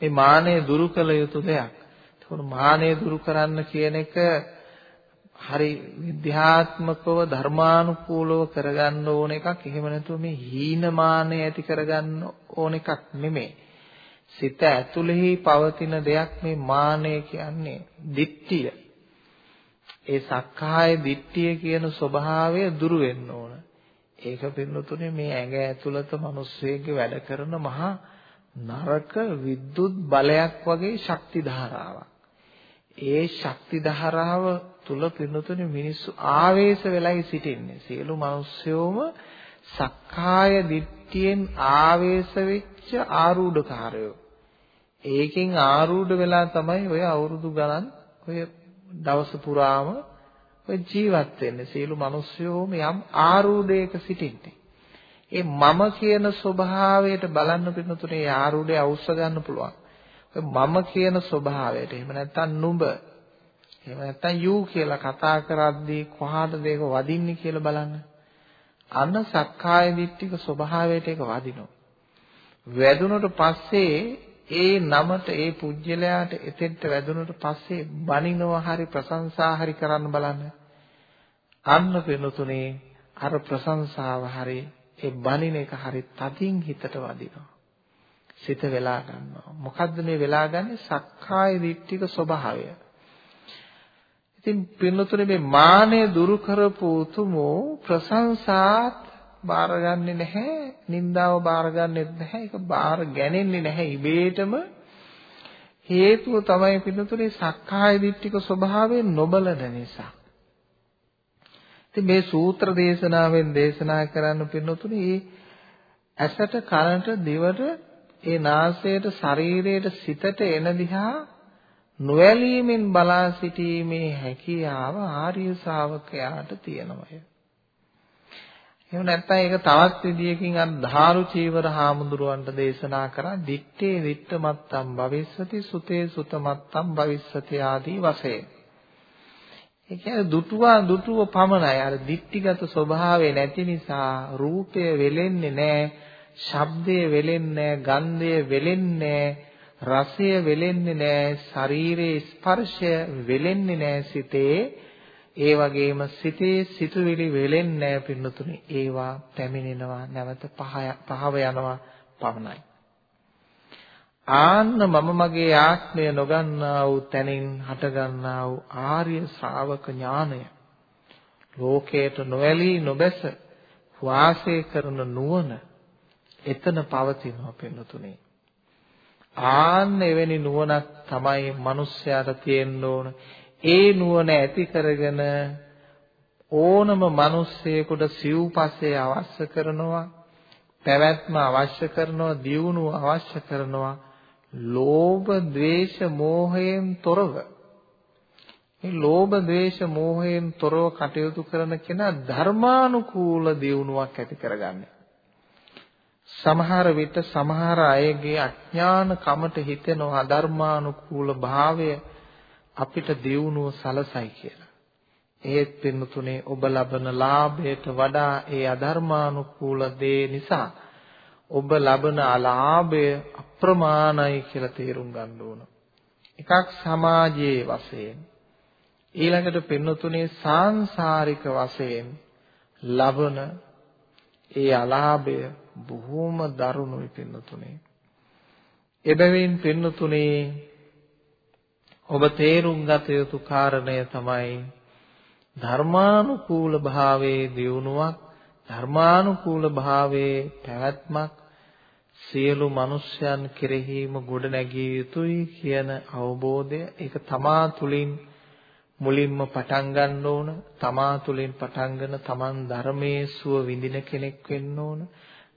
මේ මානය දුරු කළ යුතු දෙයක්. ඒකෝ මානය දුරු කරන්න කියන එක හරි විද්‍යාත්මකව ධර්මානුකූලව කරගන්න ඕන එකක් එහෙම නැතුව මේ හීනමානය ඇති කරගන්න ඕන එකක් නෙමෙයි. සිත ඇතුළෙහි පවතින දෙයක් මේ මානය කියන්නේ දිට්ඨිය. ඒ සක්කාය දිට්ඨිය කියන ස්වභාවය දුරු වෙන්න ඕන. ඒක පින්නතුනේ මේ ඇඟ ඇතුළත මිනිස්සෙගේ වැඩ කරන මහා නරක විද්‍යුත් බලයක් වගේ ශක්ති ධාරාවක්. ඒ ශක්ති ධාරාව තුල පින්නතුනේ මිනිස්සු ආවේශ වෙලයි සිටින්නේ. සියලු මිනිස්සුම සක්කාය දිට්ඨියෙන් ආවේශ වෙච්ච ආරූඪකාරයෝ. ඒකෙන් ආරූඪ වෙලා තමයි ඔය අවුරුදු ගණන් ඔය දවස පුරාම ඔය ජීවත් වෙන්නේ. සියලු මිනිස්සුෝම යම් ආරූඪයක සිටින්නේ. ඒ මම කියන ස්වභාවයට බලන්න පිටුතුනේ ආරූඪය අවශ්‍ය ගන්න පුළුවන්. ඔය මම කියන ස්වභාවයට. එහෙම නැත්නම් නුඹ. එහෙම නැත්නම් යූ කියලා කතා කරද්දී කොහාටද ඒක වදින්නේ කියලා බලන්න. අන්න සක්කාය දිට්ඨික ස්වභාවයට ඒක වදිනවා. වැදුනට පස්සේ ඒ නමට ඒ පුජ්‍යලයාට එතෙන්ට වැදුනට පස්සේ බනිනවා හරි ප්‍රශංසා හරි කරන්න බලන්න. අන්න වෙනතුනේ අර ප්‍රශංසාව හරි ඒ බනින එක හරි තදින් හිතට වදිනවා. සිත වෙලා ගන්නවා. මොකද්ද මේ වෙලා ගන්නේ? සක්කාය දිට්ඨික ස්වභාවය. ඉතින් පින්නතුනේ මේ මානය දුරු කරපු උතුමෝ ප්‍රශංසාත් බාරගන්නේ නැහැ, නින්දාව බාරගන්නෙත් නැහැ, ඒක බාර ගැනෙන්නේ නැහැ ඉබේටම හේතුව තමයි පින්නතුනේ සක්කාය දිට්ඨික ස්වභාවයෙන් නොබලන නිසා. ඉතින් මේ සූත්‍ර දේශනාවෙන් දේශනා කරන්න පින්නතුනේ මේ ඇසට කනට දිවට ඒ නාසයට ශරීරයට සිතට එන දිහා නොඇලීමෙන් බලා සිටීමේ හැකියාව ආර්ය ශාවකයාට තියෙනවා. එහෙම නැත්නම් ඒක තවත් විදියකින් අර ධාරු චීවර හාමුදුරුවන්ට දේශනා කරා දිත්තේ විත්තමත්තම් භවිස්සති සුතේ සුතමත්තම් භවිස්සති ආදී වශයෙන්. ඒ කියන්නේ දුටුවා දුටුව පමණයි. අර දික්ටිගත ස්වභාවය නැති නිසා රූපය වෙලෙන්නේ නැහැ, ශබ්දය වෙලෙන්නේ නැහැ, ගන්ධය වෙලෙන්නේ නැහැ, රසය වෙලෙන්නේ නැහැ, ශරීරයේ ස්පර්ශය වෙලෙන්නේ නැහැ සිතේ. ඒ වගේම සිතේ සිතුවිලි වෙලෙන්නේ නැහැ පින්නතුනි. ඒවා පැමිණෙනවා නැවත පහව යනවා පමණයි. ආන්න මම මගේ ආත්මය නොගන්නා වූ තැනින් හටගන්නා වූ ආර්ය ශ්‍රාවක ඥානය. ලෝකයට නොඇලී නොබැස වාසය කරන නුවණ එතන පවතිනවා පින්නතුනේ. ආන්න එවැනි නුවණක් තමයි මිනිස්යාට තියෙන්න ඕන. ඒ නුවණ ඇති කරගෙන ඕනම මිනිස්සෙකුට සිව්පස්සේ අවශ්‍ය කරනවා පැවැත්ම අවශ්‍ය කරනවා දියුණුව අවශ්‍ය කරනවා. ලෝභ ద్వේෂ මෝහයෙන් තොරව මේ ලෝභ ద్వේෂ මෝහයෙන් තොරව කටයුතු කරන කෙනා ධර්මානුකූල දියුණුවක් ඇති කරගන්නේ සමහර විට සමහර අයගේ අඥාන කමට හිතෙනවා ධර්මානුකූල භාවය අපිට දියුණුව සලසයි කියලා. ඒත් පින්තුනේ ඔබ ලබන ලාභයට වඩා ඒ අධර්මානුකූල දේ නිසා ඔබ ලබන අලාභය අප්‍රමාණයි කියලා තේරුම් ගන්න ඕන. එකක් සමාජයේ වශයෙන් ඊළඟට පින්නතුනේ සාංශාරික වශයෙන් ලබන ඒ අලාභය බොහෝම දරුණුයි පින්නතුනේ. එබැවින් පින්නතුනේ ඔබ තේරුම් ගත යුතු කාරණය තමයි ධර්මානුකූල භාවයේ දියුණුවක් ධර්මානුකූල භාවයේ පැවැත්මක් සියලු මිනිස්යන් කෙරෙහිම ගොඩ නැගිය යුතුයි කියන අවබෝධය ඒක තමා තුලින් මුලින්ම පටන් ගන්න ඕන තමා තුලින් පටන්ගෙන තමන් ධර්මයේ සුව විඳින කෙනෙක් වෙන්න ඕන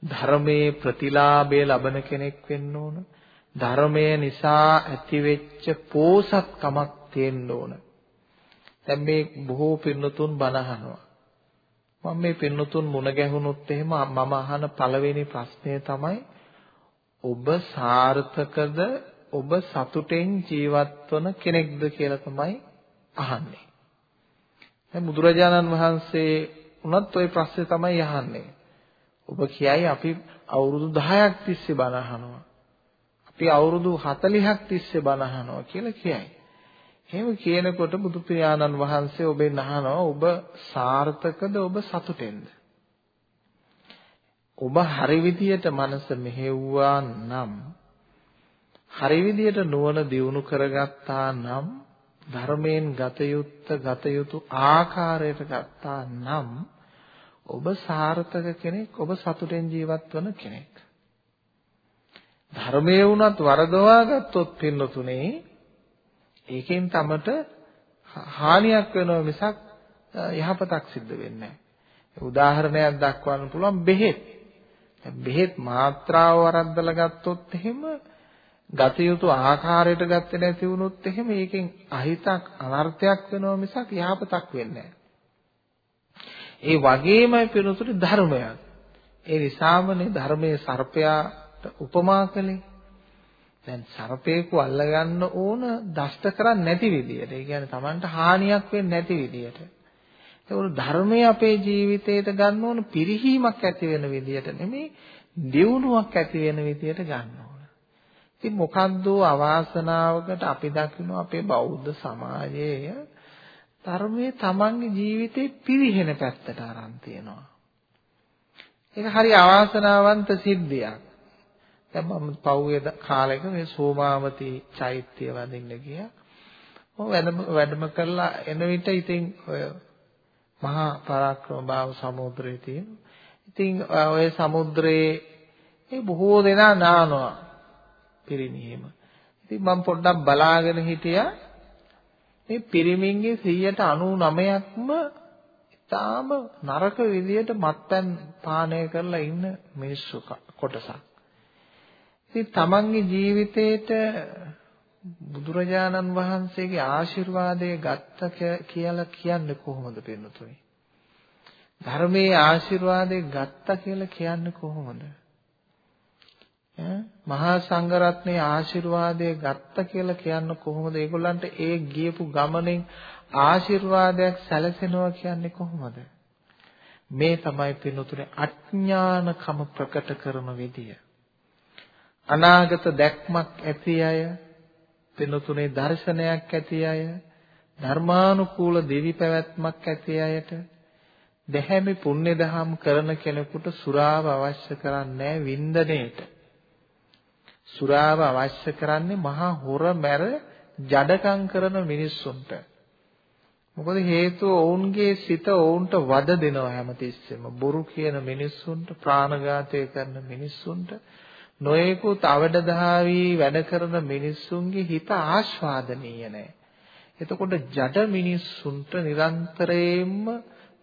ධර්මයේ ප්‍රතිලාභය ලබන කෙනෙක් වෙන්න ඕන ධර්මය නිසා ඇතිවෙච්ච පෝසත්කමක් තියෙන්න ඕන. දැන් මේ බොහෝ පින්නතුන් බනහනවා මම මේ පින්නතුන් මුණ ගැහුනොත් එහෙම මම අහන පළවෙනි ප්‍රශ්නය තමයි ඔබ සාර්ථකද ඔබ සතුටෙන් ජීවත් වන කෙනෙක්ද කියලා තමයි අහන්නේ. දැන් බුදුරජාණන් වහන්සේ උනත් ওই ප්‍රශ්නේ තමයි අහන්නේ. ඔබ කියයි අපි අවුරුදු 10ක් තිස්සේ බණ අහනවා. අපි අවුරුදු 40ක් තිස්සේ බණ අහනවා කියලා කියයි. එහෙම කියනකොට බුදු පියාණන් වහන්සේ ඔබෙන් අහනවා ඔබ සාර්ථකද ඔබ සතුටෙන්ද? ඔබ හරි විදියට මනස මෙහෙව්වා නම් හරි විදියට නුවණ දියුණු කරගත්තා නම් ධර්මයෙන් ගත යුත්ත ගත යුතු ආකාරයට ගත්තා නම් ඔබ සාර්ථක කෙනෙක් ඔබ සතුටෙන් ජීවත් වන කෙනෙක් ධර්මයේ වුණත් වරදවා ගත්තොත් පින්නතුනේ ඒකෙන් තමට හානියක් වෙනව මිසක් යහපතක් සිද්ධ වෙන්නේ නැහැ උදාහරණයක් දක්වන්න පුළුවන් බෙහෙත් බෙහෙත් මාත්‍රාව වරද්දලා ගත්තොත් එහෙම ගත යුතු ආකාරයට ගත්තේ නැති වුණොත් එහෙම ඒකෙන් අහිතක් අනර්ථයක් වෙනවා මිසක් යහපතක් වෙන්නේ ඒ වගේමයි පිරුතුරු ධර්මයක්. ඒ නිසාමනේ ධර්මයේ සර්පයාට උපමා කළේ. දැන් සර්පේකු අල්ලගන්න ඕන දෂ්ට කරන්නේ නැති විදියට. ඒ කියන්නේ Tamanට හානියක් වෙන්නේ නැති විදියට. ඒකෝර ධර්මයේ අපේ ජීවිතේට ගන්න ඕන පිරිහීමක් ඇති වෙන විදියට නෙමෙයි දියුණුවක් ඇති වෙන විදියට ගන්න ඕන. ඉතින් මොකද්ද අවාසනාවකට අපි දකින්න අපේ බෞද්ධ සමාජයේ ධර්මයේ Tamanගේ ජීවිතේ පිරිහෙන පැත්තට අරන් තියෙනවා. ඒක හරි අවාසනාවන්ත සිද්ධියක්. දැන් මම පෞයේ කාලෙක මේ සෝමාවති චෛත්‍ය වදින්න ගියා. ඔය වැඩම වැඩම කරලා එන විට ඉතින් ඔය මහා පරාක්‍රම බාහු සමුද්‍රය තියෙනවා. ඉතින් ඔය සමුද්‍රයේ ඒ බොහෝ දෙනා නානවා පිරිණිහිම. ඉතින් මම පොඩ්ඩක් බලාගෙන හිටියා මේ පිරිමින්ගේ 199ක්ම ඊටාම නරක විදියට මත්පැන් පානය කරලා ඉන්න මිනිස්සු කොටසක්. ඉතින් තමන්ගේ ජීවිතේට බුදුරජාණන් වහන්සේගේ ආශිර්වාදය ගත්ත කියලා කියන්නේ කොහොමද පින්නතුනි? ධර්මයේ ආශිර්වාදය ගත්ත කියලා කියන්නේ කොහොමද? මහා සංඝරත්නයේ ආශිර්වාදය ගත්ත කියලා කියන්න කොහොමද? ඒගොල්ලන්ට ඒ ගියපු ගමනෙන් ආශිර්වාදයක් සැලසෙනවා කියන්නේ කොහොමද? මේ තමයි පින්තුනේ අඥානකම ප්‍රකට කරන විදිය. අනාගත දැක්මක් ඇති අය, පින්තුනේ දර්ශනයක් ඇති අය, ධර්මානුකූල දෙවි පැවැත්මක් ඇති අයට දැහැමි පුණ්‍ය දහම් කරන කෙනෙකුට සුරාව අවශ්‍ය කරන්නේ නැහැ වින්දනයේට. සුරාව අවශ්‍ය කරන්නේ මහා හොර මැර ජඩකම් කරන මිනිස්සුන්ට. මොකද හේතුව ඔවුන්ගේ සිත ඔවුන්ට වද දෙනවා හැමතිස්සෙම. බොරු කියන මිනිස්සුන්ට, ප්‍රාණඝාතය කරන මිනිස්සුන්ට, නොයෙකුත් අවඩදාවි වැඩ කරන මිනිස්සුන්ගේ හිත ආස්වාදනීය නැහැ. එතකොට ජඩ මිනිස්සුන්ට නිරන්තරයෙන්ම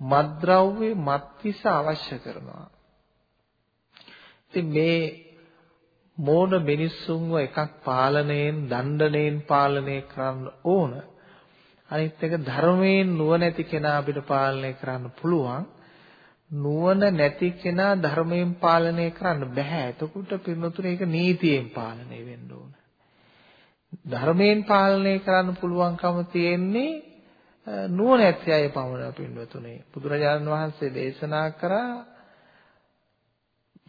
මත්ද්‍රව්‍ය මත්විස අවශ්‍ය කරනවා. ඉතින් මේ මෝඩ මිනිස්සුන්ව එකක් පාලනයෙන් දණ්ඩණයෙන් පාලනය කරන්න ඕන. අනිත් එක ධර්මයෙන් නුවණැති කෙනා අපිට පාලනය කරන්න පුළුවන්. නුවණ නැති කෙනා ධර්මයෙන් පාලනය කරන්න බෑ. එතකොට පින්නතුනේ ඒක නීතියෙන් පාලනය වෙන්න ඕන. ධර්මයෙන් පාලනය කරන්න පුළුවන්කම තියෙන්නේ නුවණැති අය පමණ පින්නතුනේ. බුදුරජාණන් වහන්සේ දේශනා කරා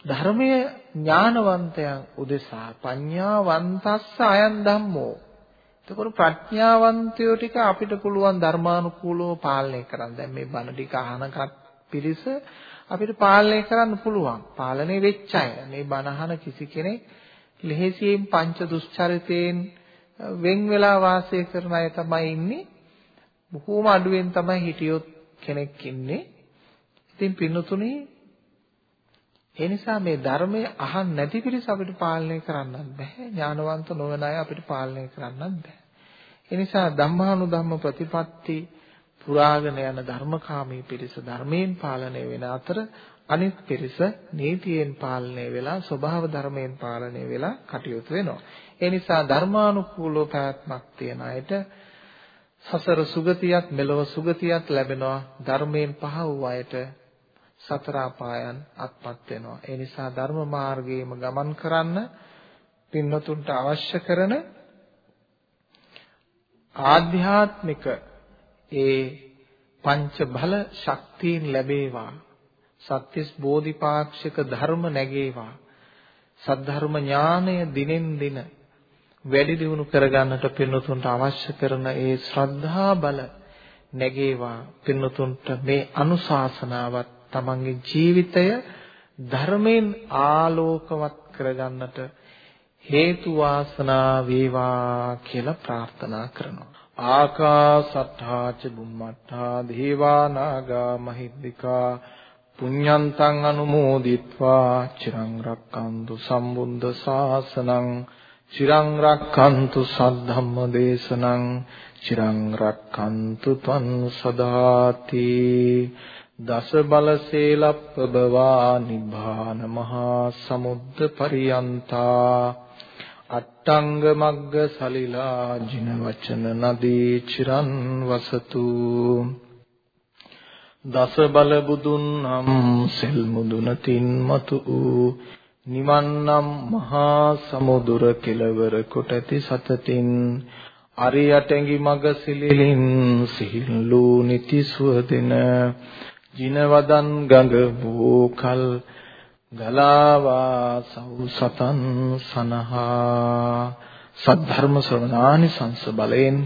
ධර්මය ඥානවන්තයන් උදෙසා පඤ්ඤාවන්තස්ස අයන් ධම්මෝ. එතකොට ප්‍රඥාවන්තයෝ ටික අපිට පුළුවන් ධර්මානුකූලව පාලනය කරන්න. දැන් මේ බණ ටික අහනකත් පිරිස අපිට පාලනය කරන්න පුළුවන්. පාලනය වෙච්ච අය. මේ බණ අහන කිසි කෙනෙක් ලෙහෙසියෙන් පංච දුස්චරිතයෙන් වෙන් වෙලා වාසය කරන අය තමයි ඉන්නේ. බොහෝම අඩුවෙන් තමයි හිටියොත් කෙනෙක් ඉන්නේ. ඉතින් පින්නතුනේ ඒ නිසා මේ ධර්මය අහන්න නැති පිරිස අපිට පාලනය කරන්නත් බෑ. ඥානවන්ත නොවන අය අපිට පාලනය කරන්නත් බෑ. ඒ නිසා ධම්මානුධම්ම ප්‍රතිපatti පුරාගෙන යන ධර්මකාමී පිරිස ධර්මයෙන් පාලනය වෙන අතර අනිත් පිරිස නීතියෙන් පාලනය වෙලා ස්වභාව ධර්මයෙන් පාලනය වෙලා කටයුතු වෙනවා. ඒ නිසා ධර්මානුකූලව පැවැත්මක් තියන අයට සසර සුගතියක් මෙලොව සුගතියක් ලැබෙනවා ධර්මයෙන් පහ වූ අයට සතර අපායන් අත්පත් වෙනවා. ඒ නිසා ධර්ම මාර්ගයේම ගමන් කරන්න පින්නතුන්ට අවශ්‍ය කරන ආධ්‍යාත්මික ඒ පංච බල ශක්තියින් ලැබේවා. සත්‍තිස් බෝධිපාක්ෂික ධර්ම නැගේවා. සද්ධර්ම ඥානය දිනෙන් දින වැඩි දියුණු කරගන්නට පින්නතුන්ට අවශ්‍ය කරන ඒ ශ්‍රද්ධා බල නැගේවා. පින්නතුන්ට මේ අනුශාසනාවත් තමන්ගේ ජීවිතය ධර්මයෙන් ආලෝකවත් කරගන්නට හේතු වාසනා වේවා කියලා ප්‍රාර්ථනා කරනවා. ආකාසට්ඨා ච බුම්මට්ඨා දේවා නාග මහිද්దికා පුඤ්ඤන්තං අනුමෝදිත්වා චිරං රක්칸තු සම්බුද්ධ ශාසනං චිරං රක්칸තු සද්ධම්ම දේශනං චිරං රක්칸තු තං සදාති දස බල සීලප්පබවා නිබ්බාන මහා සමුද්ද පරියන්තා අට්ටංග මග්ග සලිලා ජින වචන නදී චිරන් වසතු. දස බල බුදුන් නම් සෙල් මුදුන තින් මතු වූ. නිවන් නම් මහා සමුදුර කෙලවර කොට ඇති සතතින්. අරියටැඟි මග සිලිලින් සිහිල්ලූ නිති සුවදෙන. ජිනවදන් ගඟ වූ කල් ගලාවා සව් සතන් සනහා. සද්ධර්ම ශ්‍රවණානි සංස බලයෙන්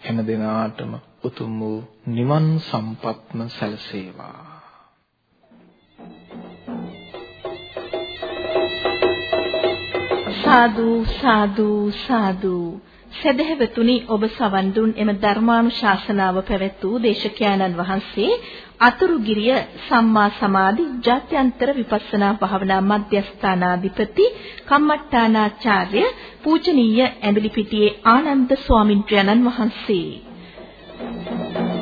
හැම දිනාටම උතුම් වූ නිවන් සම්පත්ම සැලසේවා. සාදු සාදු සාදු. සදහැවතුනි ඔබ සවන් දුන් එම ධර්මානුශාසනාව පැවැත් වූ දේශකයන්න් වහන්සේ අතුරුගිරිය සම්මා සමාධි ජාත්‍යන්තර විපස්සනා භාවනා මධ්‍යස්ථානාධිපති කම්මට්ටානාචාර්ය පූජනීය ඇඹිලිපිටියේ ආනන්ද ස්වාමින්ද්‍රයන්න් වහන්සේ.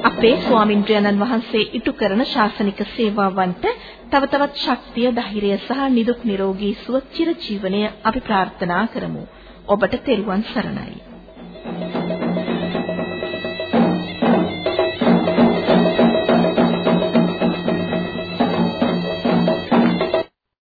අපේ ස්වාමින්ද්‍රයන්න් වහන්සේ ඉටු කරන ශාසනික සේවාවන්ට තව තවත් ශක්තිය ධෛර්යය සහ නිදුක් නිරෝගී සුව චිර ජීවනය අපි ප්‍රාර්ථනා කරමු. ඔබට තෙරුවන් සරණයි.